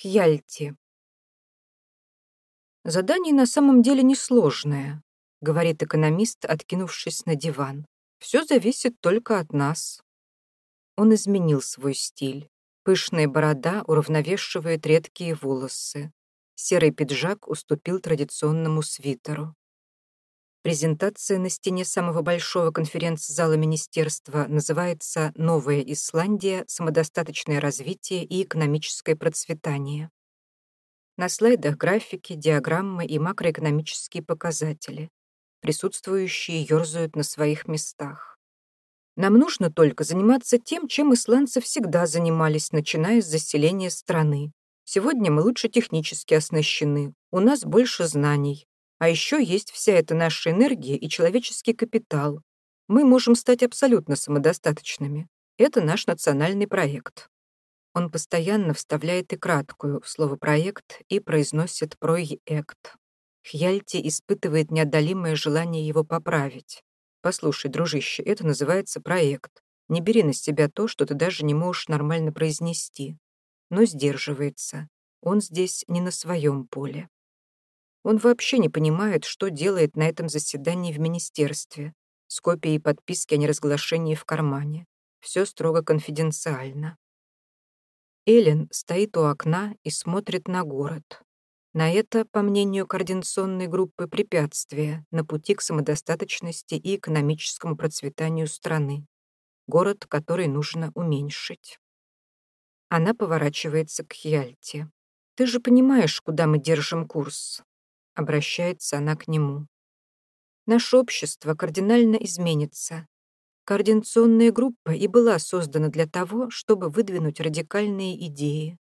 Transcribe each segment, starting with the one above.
Хьяльти. Задание на самом деле несложное, говорит экономист, откинувшись на диван. Все зависит только от нас. Он изменил свой стиль. Пышная борода уравновешивает редкие волосы. Серый пиджак уступил традиционному свитеру. Презентация на стене самого большого конференц-зала министерства называется «Новая Исландия. Самодостаточное развитие и экономическое процветание». На слайдах графики, диаграммы и макроэкономические показатели. Присутствующие ерзают на своих местах. Нам нужно только заниматься тем, чем исландцы всегда занимались, начиная с заселения страны. Сегодня мы лучше технически оснащены, у нас больше знаний, а еще есть вся эта наша энергия и человеческий капитал. Мы можем стать абсолютно самодостаточными. Это наш национальный проект. Он постоянно вставляет и краткую в слово «проект» и произносит «проект». Хьяльти испытывает неодолимое желание его поправить. «Послушай, дружище, это называется проект. Не бери на себя то, что ты даже не можешь нормально произнести». Но сдерживается. Он здесь не на своем поле. Он вообще не понимает, что делает на этом заседании в министерстве, с копией подписки о неразглашении в кармане. Все строго конфиденциально. Эллен стоит у окна и смотрит на город. На это, по мнению координационной группы, препятствие на пути к самодостаточности и экономическому процветанию страны. Город, который нужно уменьшить. Она поворачивается к Хьяльте. «Ты же понимаешь, куда мы держим курс. Обращается она к нему. Наше общество кардинально изменится. Координационная группа и была создана для того, чтобы выдвинуть радикальные идеи.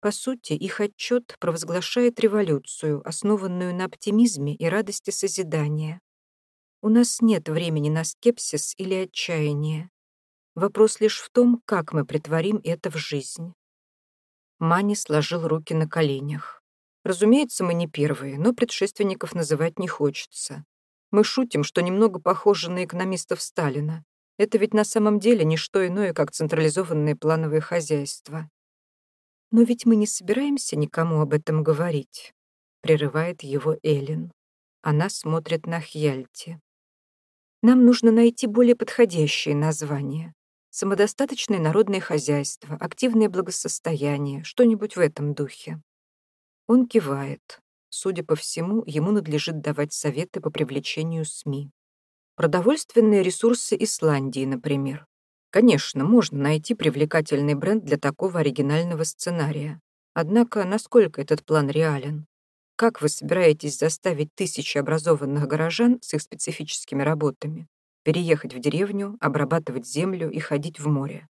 По сути, их отчет провозглашает революцию, основанную на оптимизме и радости созидания. У нас нет времени на скепсис или отчаяние. Вопрос лишь в том, как мы притворим это в жизнь. Мани сложил руки на коленях. Разумеется, мы не первые, но предшественников называть не хочется. Мы шутим, что немного похожи на экономистов Сталина. Это ведь на самом деле не что иное, как централизованное плановое хозяйство. Но ведь мы не собираемся никому об этом говорить, прерывает его Эллен. Она смотрит на Хьяльти. Нам нужно найти более подходящее название. Самодостаточное народное хозяйство, активное благосостояние, что-нибудь в этом духе. Он кивает. Судя по всему, ему надлежит давать советы по привлечению СМИ. Продовольственные ресурсы Исландии, например. Конечно, можно найти привлекательный бренд для такого оригинального сценария. Однако, насколько этот план реален? Как вы собираетесь заставить тысячи образованных горожан с их специфическими работами переехать в деревню, обрабатывать землю и ходить в море?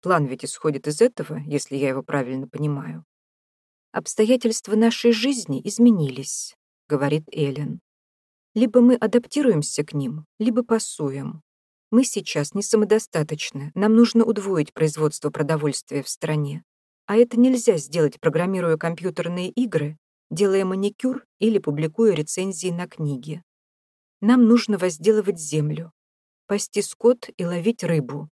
План ведь исходит из этого, если я его правильно понимаю. «Обстоятельства нашей жизни изменились», — говорит Эллен. «Либо мы адаптируемся к ним, либо пасуем. Мы сейчас не самодостаточны, нам нужно удвоить производство продовольствия в стране. А это нельзя сделать, программируя компьютерные игры, делая маникюр или публикуя рецензии на книги. Нам нужно возделывать землю, пасти скот и ловить рыбу.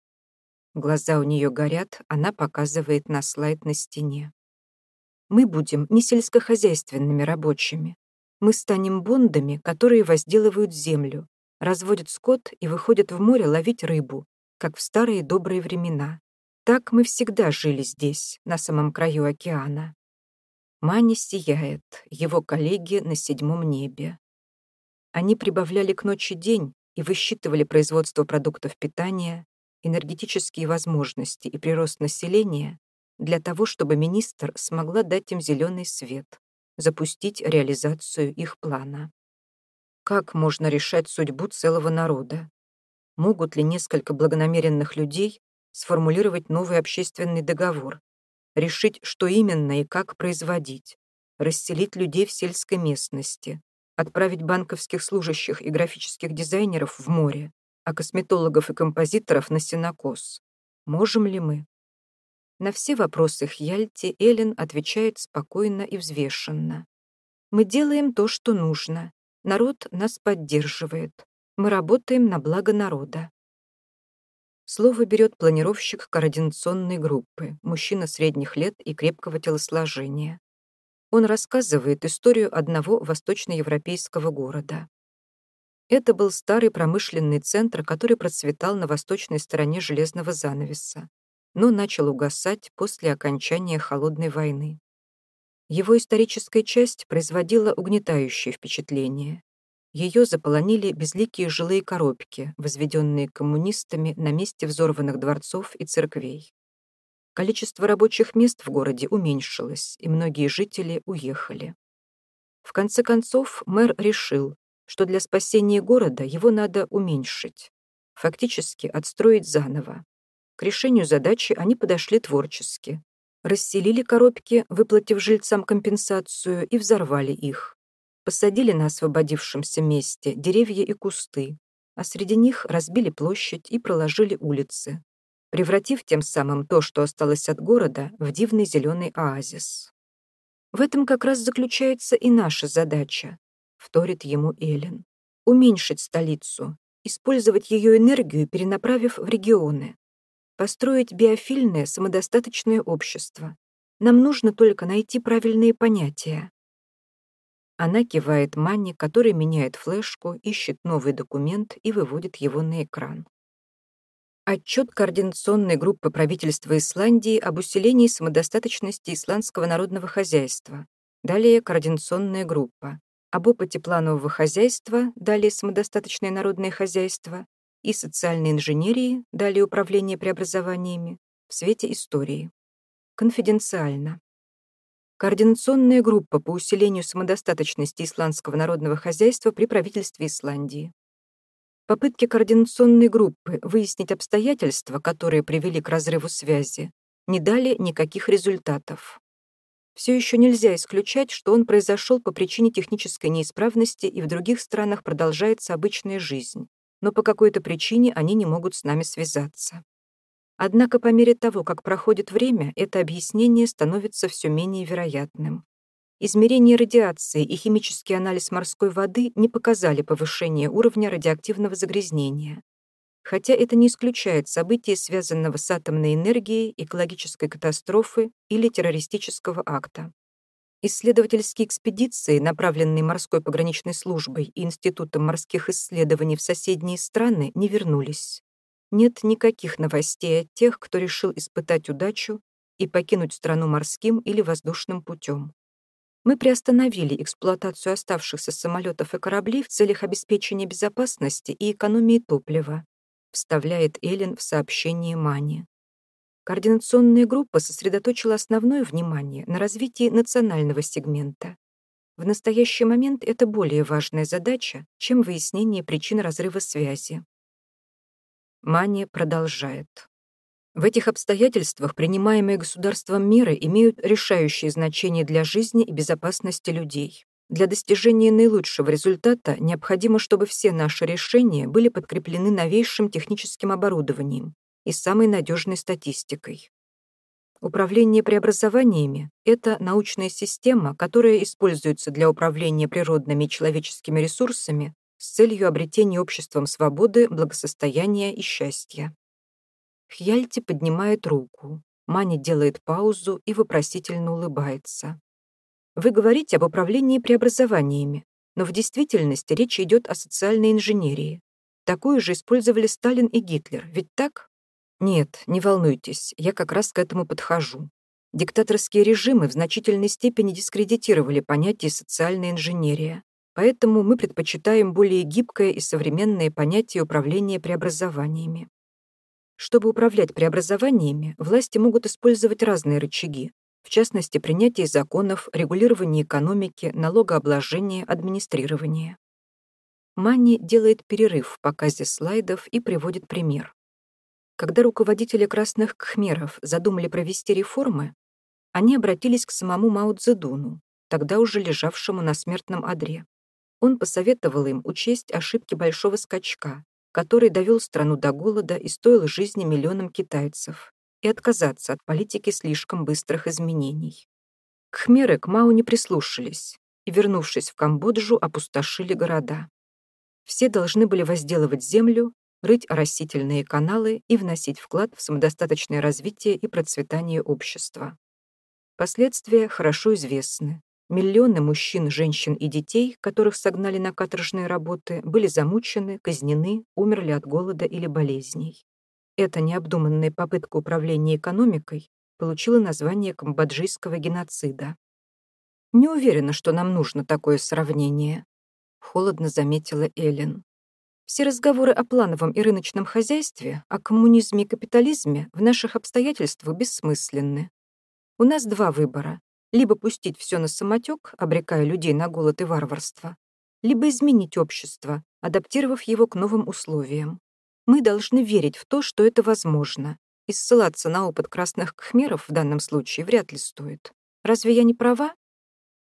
Глаза у нее горят, она показывает на слайд на стене. Мы будем не сельскохозяйственными рабочими. Мы станем бондами, которые возделывают землю, разводят скот и выходят в море ловить рыбу, как в старые добрые времена. Так мы всегда жили здесь, на самом краю океана. Мани сияет, его коллеги на седьмом небе. Они прибавляли к ночи день и высчитывали производство продуктов питания, энергетические возможности и прирост населения для того, чтобы министр смогла дать им зеленый свет, запустить реализацию их плана. Как можно решать судьбу целого народа? Могут ли несколько благонамеренных людей сформулировать новый общественный договор, решить, что именно и как производить, расселить людей в сельской местности, отправить банковских служащих и графических дизайнеров в море, а косметологов и композиторов на сенокос? Можем ли мы? На все вопросы Хьяльти Эллен отвечает спокойно и взвешенно. «Мы делаем то, что нужно. Народ нас поддерживает. Мы работаем на благо народа». Слово берет планировщик координационной группы, мужчина средних лет и крепкого телосложения. Он рассказывает историю одного восточноевропейского города. Это был старый промышленный центр, который процветал на восточной стороне железного занавеса, но начал угасать после окончания Холодной войны. Его историческая часть производила угнетающее впечатление. Ее заполонили безликие жилые коробки, возведенные коммунистами на месте взорванных дворцов и церквей. Количество рабочих мест в городе уменьшилось, и многие жители уехали. В конце концов, мэр решил, что для спасения города его надо уменьшить, фактически отстроить заново. К решению задачи они подошли творчески. Расселили коробки, выплатив жильцам компенсацию, и взорвали их. Посадили на освободившемся месте деревья и кусты, а среди них разбили площадь и проложили улицы, превратив тем самым то, что осталось от города, в дивный зеленый оазис. В этом как раз заключается и наша задача, вторит ему Эллен. Уменьшить столицу, использовать ее энергию, перенаправив в регионы. Построить биофильное самодостаточное общество. Нам нужно только найти правильные понятия. Она кивает Манне, который меняет флешку, ищет новый документ и выводит его на экран. Отчет Координационной группы правительства Исландии об усилении самодостаточности исландского народного хозяйства. Далее Координационная группа. Об опыте планового хозяйства, далее самодостаточное народное хозяйство, и социальной инженерии, далее управление преобразованиями, в свете истории. Конфиденциально. Координационная группа по усилению самодостаточности исландского народного хозяйства при правительстве Исландии. Попытки координационной группы выяснить обстоятельства, которые привели к разрыву связи, не дали никаких результатов. Все еще нельзя исключать, что он произошел по причине технической неисправности и в других странах продолжается обычная жизнь, но по какой-то причине они не могут с нами связаться. Однако по мере того, как проходит время, это объяснение становится все менее вероятным. Измерение радиации и химический анализ морской воды не показали повышения уровня радиоактивного загрязнения. Хотя это не исключает события, связанного с атомной энергией, экологической катастрофы или террористического акта. Исследовательские экспедиции, направленные морской пограничной службой и Институтом морских исследований в соседние страны, не вернулись нет никаких новостей от тех, кто решил испытать удачу и покинуть страну морским или воздушным путем. Мы приостановили эксплуатацию оставшихся самолетов и кораблей в целях обеспечения безопасности и экономии топлива, вставляет Эллен в сообщение Мани. Координационная группа сосредоточила основное внимание на развитии национального сегмента. В настоящий момент это более важная задача, чем выяснение причин разрыва связи. Мани продолжает. В этих обстоятельствах принимаемые государством меры имеют решающее значение для жизни и безопасности людей. Для достижения наилучшего результата необходимо, чтобы все наши решения были подкреплены новейшим техническим оборудованием и самой надежной статистикой. Управление преобразованиями — это научная система, которая используется для управления природными и человеческими ресурсами с целью обретения обществом свободы, благосостояния и счастья. Хьяльти поднимает руку. Мани делает паузу и вопросительно улыбается. Вы говорите об управлении преобразованиями, но в действительности речь идет о социальной инженерии. Такую же использовали Сталин и Гитлер, ведь так? Нет, не волнуйтесь, я как раз к этому подхожу. Диктаторские режимы в значительной степени дискредитировали понятие социальная инженерия. Поэтому мы предпочитаем более гибкое и современное понятие управления преобразованиями. Чтобы управлять преобразованиями, власти могут использовать разные рычаги, в частности, принятие законов, регулирование экономики, налогообложение, администрирование. Мани делает перерыв в показе слайдов и приводит пример. Когда руководители красных кхмеров задумали провести реформы, они обратились к самому Мао Цзэдуну, тогда уже лежавшему на смертном одре. Он посоветовал им учесть ошибки большого скачка, который довел страну до голода и стоил жизни миллионам китайцев, и отказаться от политики слишком быстрых изменений. Кхмеры к Мау не прислушались и, вернувшись в Камбоджу, опустошили города. Все должны были возделывать землю, рыть растительные каналы и вносить вклад в самодостаточное развитие и процветание общества. Последствия хорошо известны. Миллионы мужчин, женщин и детей, которых согнали на каторжные работы, были замучены, казнены, умерли от голода или болезней. Эта необдуманная попытка управления экономикой получила название камбоджийского геноцида. «Не уверена, что нам нужно такое сравнение», — холодно заметила Эллен. «Все разговоры о плановом и рыночном хозяйстве, о коммунизме и капитализме в наших обстоятельствах бессмысленны. У нас два выбора либо пустить все на самотек, обрекая людей на голод и варварство, либо изменить общество, адаптировав его к новым условиям. Мы должны верить в то, что это возможно, и ссылаться на опыт красных кхмеров в данном случае вряд ли стоит. Разве я не права?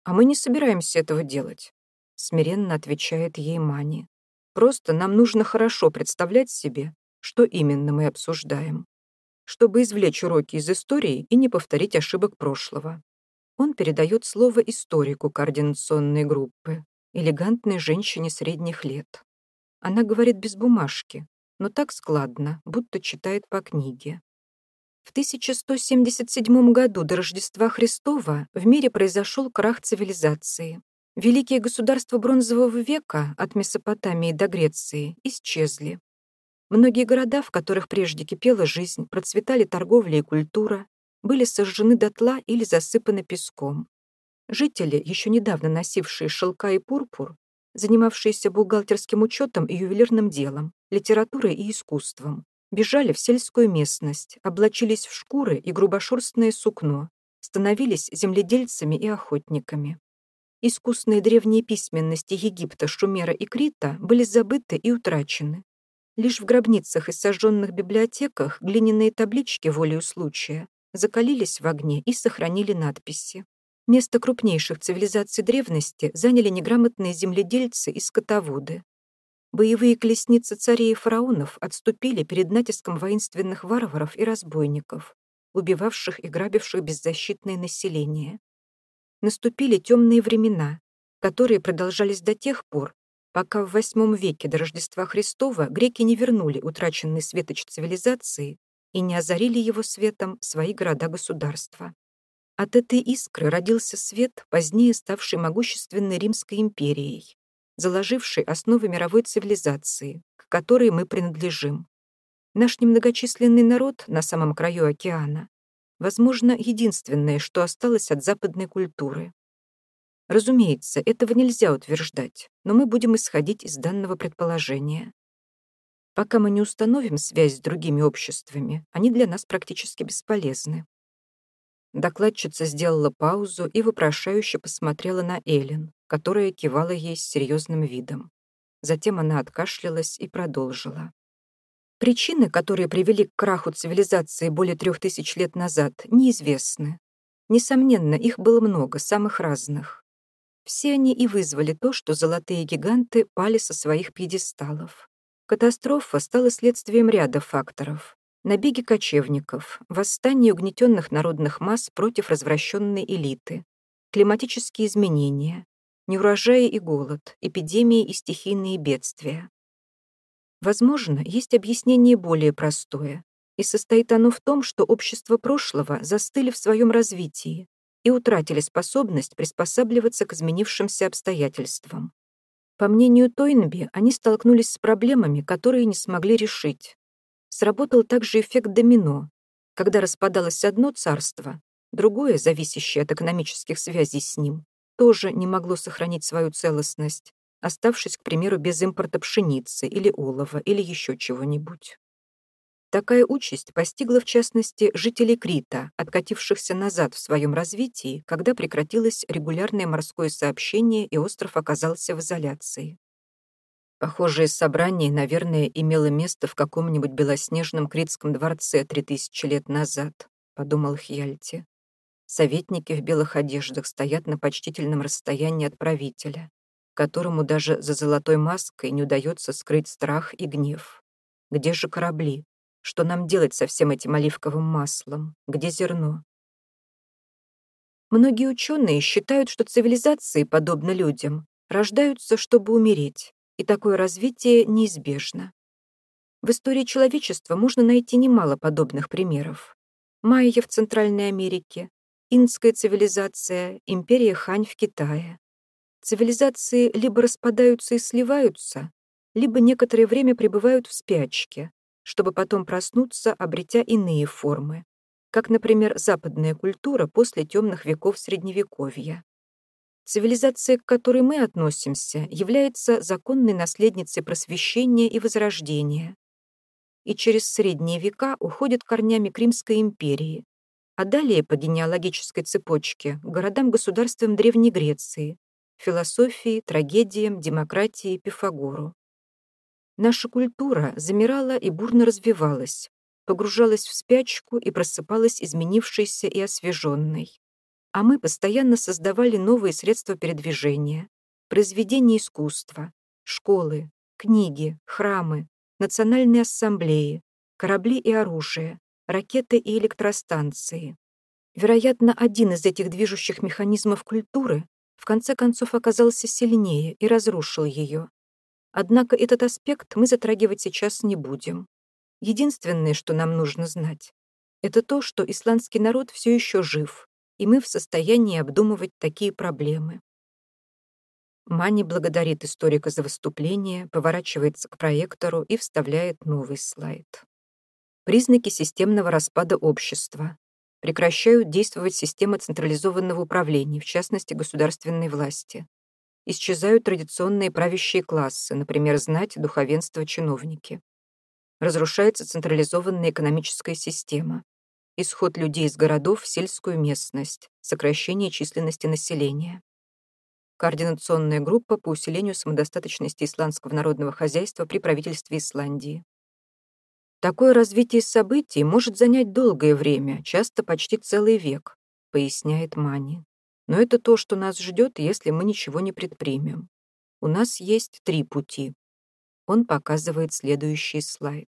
А мы не собираемся этого делать, смиренно отвечает ей Мани. Просто нам нужно хорошо представлять себе, что именно мы обсуждаем, чтобы извлечь уроки из истории и не повторить ошибок прошлого. Он передает слово историку координационной группы, элегантной женщине средних лет. Она говорит без бумажки, но так складно, будто читает по книге. В 1177 году до Рождества Христова в мире произошел крах цивилизации. Великие государства Бронзового века, от Месопотамии до Греции, исчезли. Многие города, в которых прежде кипела жизнь, процветали торговля и культура, были сожжены дотла или засыпаны песком. Жители, еще недавно носившие шелка и пурпур, занимавшиеся бухгалтерским учетом и ювелирным делом, литературой и искусством, бежали в сельскую местность, облачились в шкуры и грубошерстное сукно, становились земледельцами и охотниками. Искусные древние письменности Египта, Шумера и Крита были забыты и утрачены. Лишь в гробницах и сожженных библиотеках глиняные таблички волею случая закалились в огне и сохранили надписи. Место крупнейших цивилизаций древности заняли неграмотные земледельцы и скотоводы. Боевые колесницы царей и фараонов отступили перед натиском воинственных варваров и разбойников, убивавших и грабивших беззащитное население. Наступили темные времена, которые продолжались до тех пор, пока в VIII веке до Рождества Христова греки не вернули утраченный светоч цивилизации и не озарили его светом свои города-государства. От этой искры родился свет, позднее ставший могущественной Римской империей, заложивший основы мировой цивилизации, к которой мы принадлежим. Наш немногочисленный народ на самом краю океана, возможно, единственное, что осталось от западной культуры. Разумеется, этого нельзя утверждать, но мы будем исходить из данного предположения. Пока мы не установим связь с другими обществами, они для нас практически бесполезны. Докладчица сделала паузу и вопрошающе посмотрела на Эллен, которая кивала ей с серьезным видом. Затем она откашлялась и продолжила. Причины, которые привели к краху цивилизации более трех тысяч лет назад, неизвестны. Несомненно, их было много, самых разных. Все они и вызвали то, что золотые гиганты пали со своих пьедесталов. Катастрофа стала следствием ряда факторов. Набеги кочевников, восстание угнетенных народных масс против развращенной элиты, климатические изменения, неурожаи и голод, эпидемии и стихийные бедствия. Возможно, есть объяснение более простое, и состоит оно в том, что общества прошлого застыли в своем развитии и утратили способность приспосабливаться к изменившимся обстоятельствам. По мнению Тойнби, они столкнулись с проблемами, которые не смогли решить. Сработал также эффект домино. Когда распадалось одно царство, другое, зависящее от экономических связей с ним, тоже не могло сохранить свою целостность, оставшись, к примеру, без импорта пшеницы или олова или еще чего-нибудь. Такая участь постигла, в частности, жителей Крита, откатившихся назад в своем развитии, когда прекратилось регулярное морское сообщение и остров оказался в изоляции. Похожее собрание, наверное, имело место в каком-нибудь белоснежном критском дворце три тысячи лет назад, подумал Хьяльти. Советники в белых одеждах стоят на почтительном расстоянии от правителя, которому даже за золотой маской не удается скрыть страх и гнев. Где же корабли? Что нам делать со всем этим оливковым маслом? Где зерно? Многие ученые считают, что цивилизации, подобно людям, рождаются, чтобы умереть, и такое развитие неизбежно. В истории человечества можно найти немало подобных примеров. Майя в Центральной Америке, Индская цивилизация, империя Хань в Китае. Цивилизации либо распадаются и сливаются, либо некоторое время пребывают в спячке, чтобы потом проснуться, обретя иные формы, как, например, западная культура после темных веков Средневековья. Цивилизация, к которой мы относимся, является законной наследницей просвещения и возрождения. И через средние века уходит корнями к Римской империи, а далее по генеалогической цепочке к городам-государствам Древней Греции, философии, трагедиям, демократии, Пифагору. Наша культура замирала и бурно развивалась, погружалась в спячку и просыпалась изменившейся и освеженной а мы постоянно создавали новые средства передвижения, произведения искусства, школы, книги, храмы, национальные ассамблеи, корабли и оружие, ракеты и электростанции. Вероятно, один из этих движущих механизмов культуры в конце концов оказался сильнее и разрушил ее. Однако этот аспект мы затрагивать сейчас не будем. Единственное, что нам нужно знать, это то, что исландский народ все еще жив, и мы в состоянии обдумывать такие проблемы. Мани благодарит историка за выступление, поворачивается к проектору и вставляет новый слайд. Признаки системного распада общества. Прекращают действовать системы централизованного управления, в частности, государственной власти. Исчезают традиционные правящие классы, например, знать, духовенство, чиновники. Разрушается централизованная экономическая система исход людей из городов в сельскую местность, сокращение численности населения. Координационная группа по усилению самодостаточности исландского народного хозяйства при правительстве Исландии. Такое развитие событий может занять долгое время, часто почти целый век, поясняет Мани. Но это то, что нас ждет, если мы ничего не предпримем. У нас есть три пути. Он показывает следующий слайд.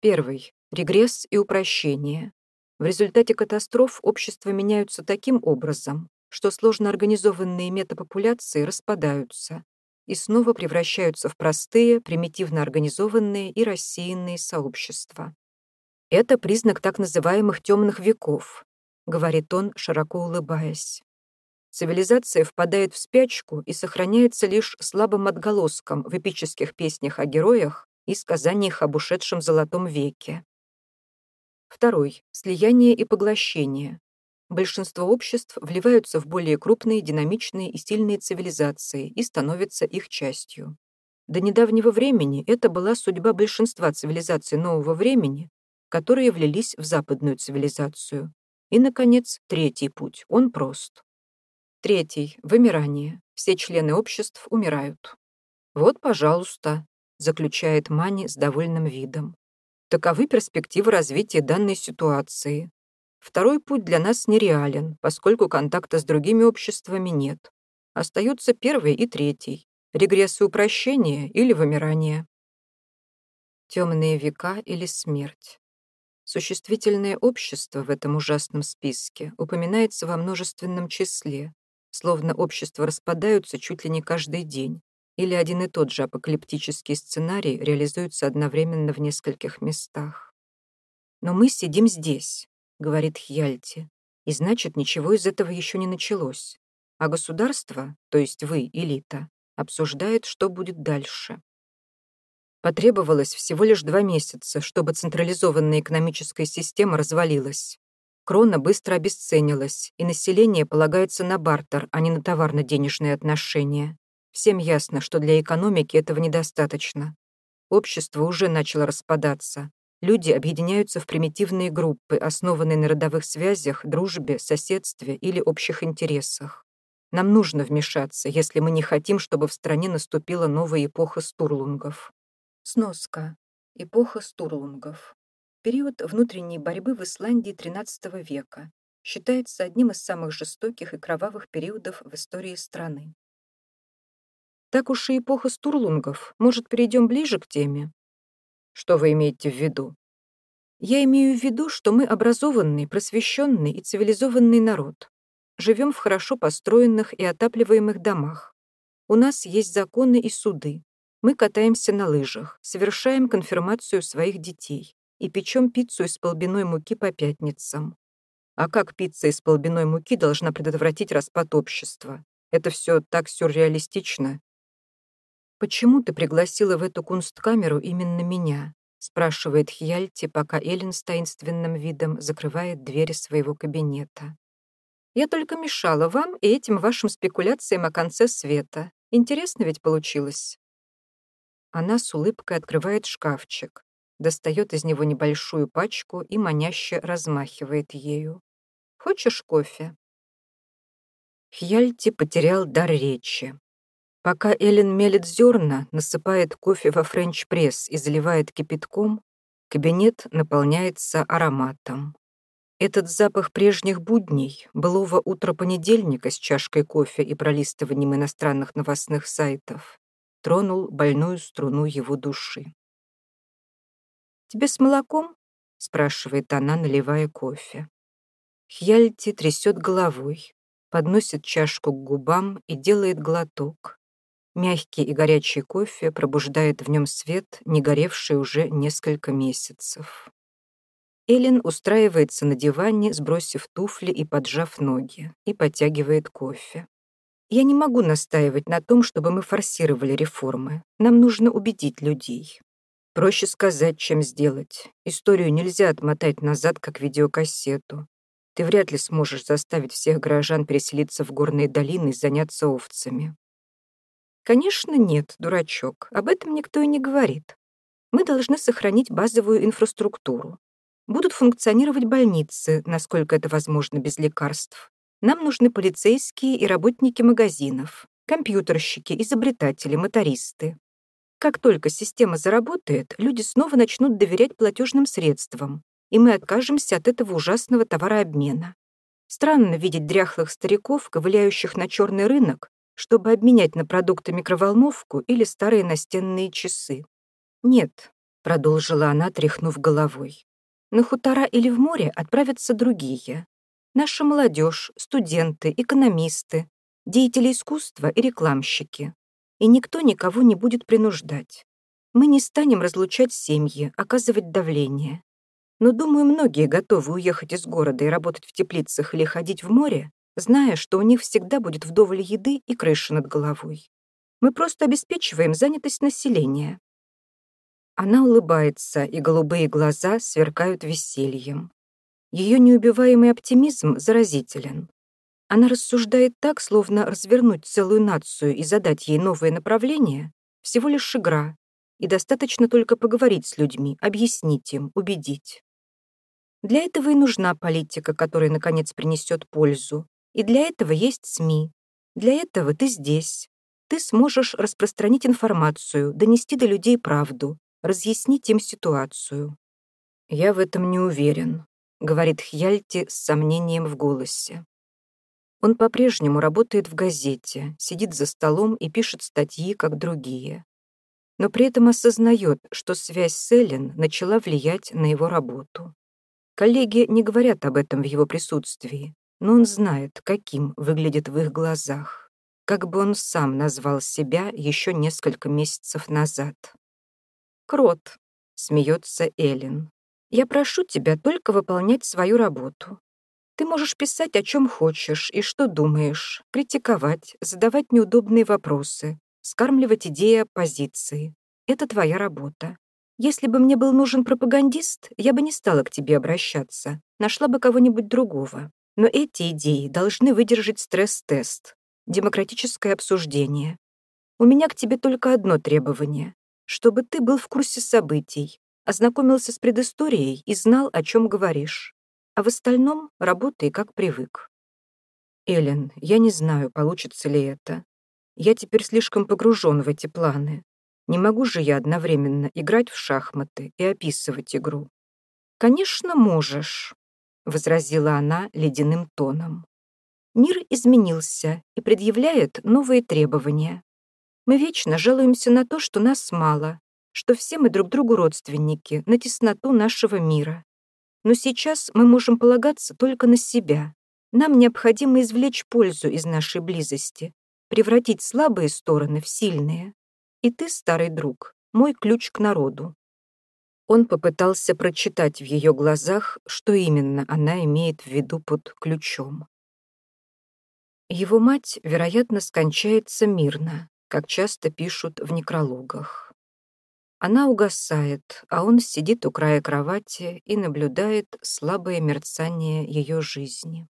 Первый. Регресс и упрощение. В результате катастроф общества меняются таким образом, что сложно организованные метапопуляции распадаются и снова превращаются в простые, примитивно организованные и рассеянные сообщества. Это признак так называемых темных веков, говорит он, широко улыбаясь. Цивилизация впадает в спячку и сохраняется лишь слабым отголоском в эпических песнях о героях и сказаниях об ушедшем золотом веке. Второй – слияние и поглощение. Большинство обществ вливаются в более крупные, динамичные и сильные цивилизации и становятся их частью. До недавнего времени это была судьба большинства цивилизаций нового времени, которые влились в западную цивилизацию. И, наконец, третий путь. Он прост. Третий – вымирание. Все члены обществ умирают. «Вот, пожалуйста», – заключает Мани с довольным видом. Таковы перспективы развития данной ситуации. Второй путь для нас нереален, поскольку контакта с другими обществами нет. Остаются первый и третий. Регресс и упрощение или вымирание. Темные века или смерть. Существительное общество в этом ужасном списке упоминается во множественном числе, словно общества распадаются чуть ли не каждый день, или один и тот же апокалиптический сценарий реализуется одновременно в нескольких местах. «Но мы сидим здесь», — говорит Хьяльти, «и значит, ничего из этого еще не началось. А государство, то есть вы, элита, обсуждает, что будет дальше». Потребовалось всего лишь два месяца, чтобы централизованная экономическая система развалилась. Крона быстро обесценилась, и население полагается на бартер, а не на товарно-денежные отношения. Всем ясно, что для экономики этого недостаточно. Общество уже начало распадаться. Люди объединяются в примитивные группы, основанные на родовых связях, дружбе, соседстве или общих интересах. Нам нужно вмешаться, если мы не хотим, чтобы в стране наступила новая эпоха стурлунгов. Сноска. Эпоха стурлунгов. Период внутренней борьбы в Исландии XIII века. Считается одним из самых жестоких и кровавых периодов в истории страны. Так уж и эпоха стурлунгов. Может, перейдем ближе к теме? Что вы имеете в виду? Я имею в виду, что мы образованный, просвещенный и цивилизованный народ. Живем в хорошо построенных и отапливаемых домах. У нас есть законы и суды. Мы катаемся на лыжах, совершаем конфирмацию своих детей и печем пиццу из полбиной муки по пятницам. А как пицца из полбиной муки должна предотвратить распад общества? Это все так сюрреалистично. «Почему ты пригласила в эту кунсткамеру именно меня?» спрашивает Хьяльти, пока Эллен с таинственным видом закрывает двери своего кабинета. «Я только мешала вам и этим вашим спекуляциям о конце света. Интересно ведь получилось?» Она с улыбкой открывает шкафчик, достает из него небольшую пачку и маняще размахивает ею. «Хочешь кофе?» Хьяльти потерял дар речи. Пока Эллен мелет зерна, насыпает кофе во френч-пресс и заливает кипятком, кабинет наполняется ароматом. Этот запах прежних будней, былого утра понедельника с чашкой кофе и пролистыванием иностранных новостных сайтов, тронул больную струну его души. «Тебе с молоком?» — спрашивает она, наливая кофе. Хьяльти трясет головой, подносит чашку к губам и делает глоток. Мягкий и горячий кофе пробуждает в нем свет, не горевший уже несколько месяцев. Эллен устраивается на диване, сбросив туфли и поджав ноги, и подтягивает кофе. Я не могу настаивать на том, чтобы мы форсировали реформы. Нам нужно убедить людей. Проще сказать, чем сделать. Историю нельзя отмотать назад, как видеокассету. Ты вряд ли сможешь заставить всех горожан переселиться в горные долины и заняться овцами. Конечно, нет, дурачок. Об этом никто и не говорит. Мы должны сохранить базовую инфраструктуру. Будут функционировать больницы, насколько это возможно без лекарств. Нам нужны полицейские и работники магазинов, компьютерщики, изобретатели, мотористы. Как только система заработает, люди снова начнут доверять платежным средствам, и мы откажемся от этого ужасного товарообмена. Странно видеть дряхлых стариков, ковыляющих на черный рынок, чтобы обменять на продукты микроволновку или старые настенные часы. «Нет», — продолжила она, тряхнув головой, «на хутора или в море отправятся другие. Наша молодежь, студенты, экономисты, деятели искусства и рекламщики. И никто никого не будет принуждать. Мы не станем разлучать семьи, оказывать давление. Но, думаю, многие готовы уехать из города и работать в теплицах или ходить в море, зная, что у них всегда будет вдоволь еды и крыша над головой. Мы просто обеспечиваем занятость населения. Она улыбается, и голубые глаза сверкают весельем. Ее неубиваемый оптимизм заразителен. Она рассуждает так, словно развернуть целую нацию и задать ей новое направление — всего лишь игра, и достаточно только поговорить с людьми, объяснить им, убедить. Для этого и нужна политика, которая, наконец, принесет пользу, и для этого есть СМИ. Для этого ты здесь. Ты сможешь распространить информацию, донести до людей правду, разъяснить им ситуацию. «Я в этом не уверен», — говорит Хьяльти с сомнением в голосе. Он по-прежнему работает в газете, сидит за столом и пишет статьи, как другие. Но при этом осознает, что связь с Эллен начала влиять на его работу. Коллеги не говорят об этом в его присутствии, но он знает, каким выглядит в их глазах, как бы он сам назвал себя еще несколько месяцев назад. «Крот», — смеется Эллен, — «я прошу тебя только выполнять свою работу. Ты можешь писать о чем хочешь и что думаешь, критиковать, задавать неудобные вопросы, скармливать идеи оппозиции. Это твоя работа. Если бы мне был нужен пропагандист, я бы не стала к тебе обращаться, нашла бы кого-нибудь другого. Но эти идеи должны выдержать стресс-тест, демократическое обсуждение. У меня к тебе только одно требование — чтобы ты был в курсе событий, ознакомился с предысторией и знал, о чем говоришь. А в остальном работай, как привык. Эллен, я не знаю, получится ли это. Я теперь слишком погружен в эти планы. Не могу же я одновременно играть в шахматы и описывать игру. Конечно, можешь, возразила она ледяным тоном. Мир изменился и предъявляет новые требования. Мы вечно жалуемся на то, что нас мало, что все мы друг другу родственники, на тесноту нашего мира. Но сейчас мы можем полагаться только на себя. Нам необходимо извлечь пользу из нашей близости, превратить слабые стороны в сильные. И ты, старый друг, мой ключ к народу. Он попытался прочитать в ее глазах, что именно она имеет в виду под ключом. Его мать, вероятно, скончается мирно, как часто пишут в некрологах. Она угасает, а он сидит у края кровати и наблюдает слабое мерцание ее жизни.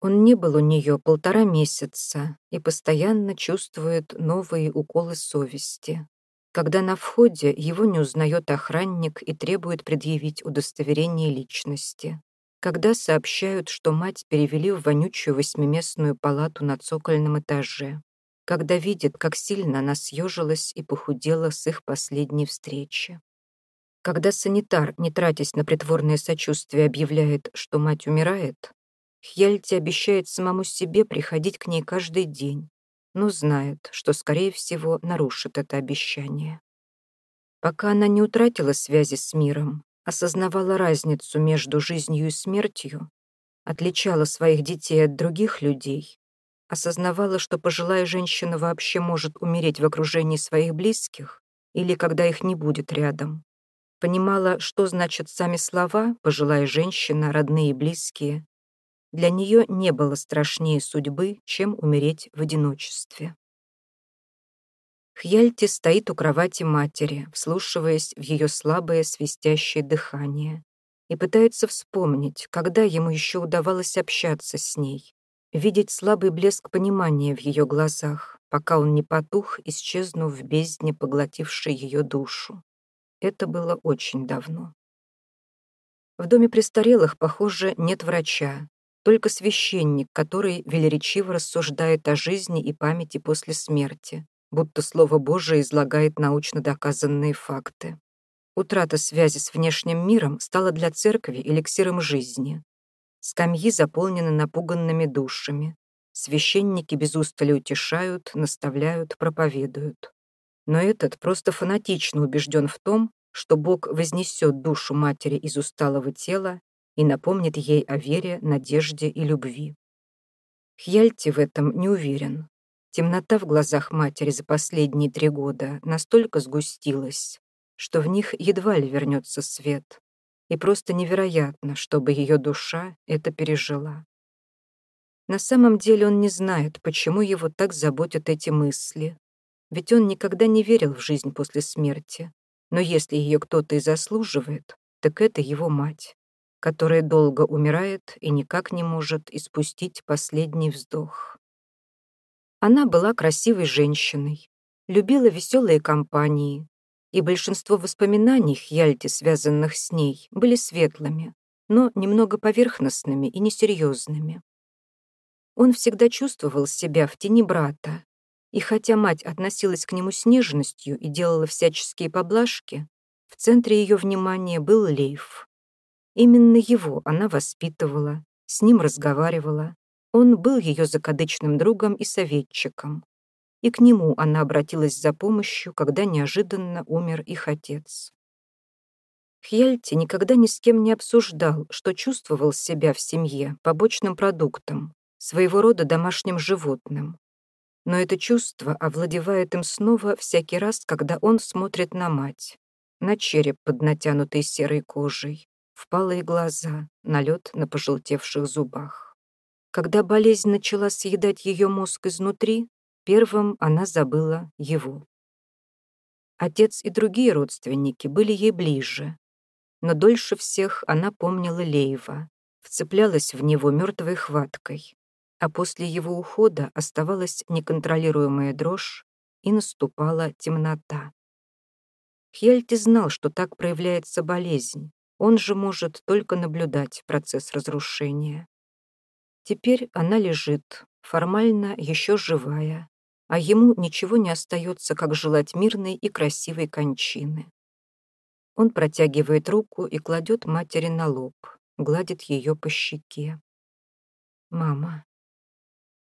Он не был у нее полтора месяца и постоянно чувствует новые уколы совести. Когда на входе его не узнает охранник и требует предъявить удостоверение личности. Когда сообщают, что мать перевели в вонючую восьмиместную палату на цокольном этаже когда видит, как сильно она съежилась и похудела с их последней встречи. Когда санитар, не тратясь на притворное сочувствие, объявляет, что мать умирает, Хьяльти обещает самому себе приходить к ней каждый день, но знает, что, скорее всего, нарушит это обещание. Пока она не утратила связи с миром, осознавала разницу между жизнью и смертью, отличала своих детей от других людей, осознавала, что пожилая женщина вообще может умереть в окружении своих близких или когда их не будет рядом. Понимала, что значат сами слова «пожилая женщина», «родные и близкие». Для нее не было страшнее судьбы, чем умереть в одиночестве. Хьяльти стоит у кровати матери, вслушиваясь в ее слабое свистящее дыхание, и пытается вспомнить, когда ему еще удавалось общаться с ней, видеть слабый блеск понимания в ее глазах, пока он не потух, исчезнув в бездне, поглотившей ее душу. Это было очень давно. В доме престарелых, похоже, нет врача, только священник, который велеречиво рассуждает о жизни и памяти после смерти, будто Слово Божие излагает научно доказанные факты. Утрата связи с внешним миром стала для церкви эликсиром жизни, Скамьи заполнены напуганными душами. Священники без устали утешают, наставляют, проповедуют. Но этот просто фанатично убежден в том, что Бог вознесет душу матери из усталого тела и напомнит ей о вере, надежде и любви. Хьяльти в этом не уверен. Темнота в глазах матери за последние три года настолько сгустилась, что в них едва ли вернется свет и просто невероятно, чтобы ее душа это пережила. На самом деле он не знает, почему его так заботят эти мысли. Ведь он никогда не верил в жизнь после смерти. Но если ее кто-то и заслуживает, так это его мать, которая долго умирает и никак не может испустить последний вздох. Она была красивой женщиной, любила веселые компании, и большинство воспоминаний Хьяльти, связанных с ней, были светлыми, но немного поверхностными и несерьезными. Он всегда чувствовал себя в тени брата, и хотя мать относилась к нему с нежностью и делала всяческие поблажки, в центре ее внимания был Лейф. Именно его она воспитывала, с ним разговаривала. Он был ее закадычным другом и советчиком и к нему она обратилась за помощью, когда неожиданно умер их отец. Хьяльти никогда ни с кем не обсуждал, что чувствовал себя в семье побочным продуктом, своего рода домашним животным. Но это чувство овладевает им снова всякий раз, когда он смотрит на мать, на череп под натянутой серой кожей, впалые глаза, налет на пожелтевших зубах. Когда болезнь начала съедать ее мозг изнутри, Первым она забыла его. Отец и другие родственники были ей ближе, но дольше всех она помнила Леева, вцеплялась в него мертвой хваткой, а после его ухода оставалась неконтролируемая дрожь и наступала темнота. Хьяльти знал, что так проявляется болезнь, он же может только наблюдать процесс разрушения. Теперь она лежит, формально еще живая, а ему ничего не остается, как желать мирной и красивой кончины. Он протягивает руку и кладет матери на лоб, гладит ее по щеке. «Мама,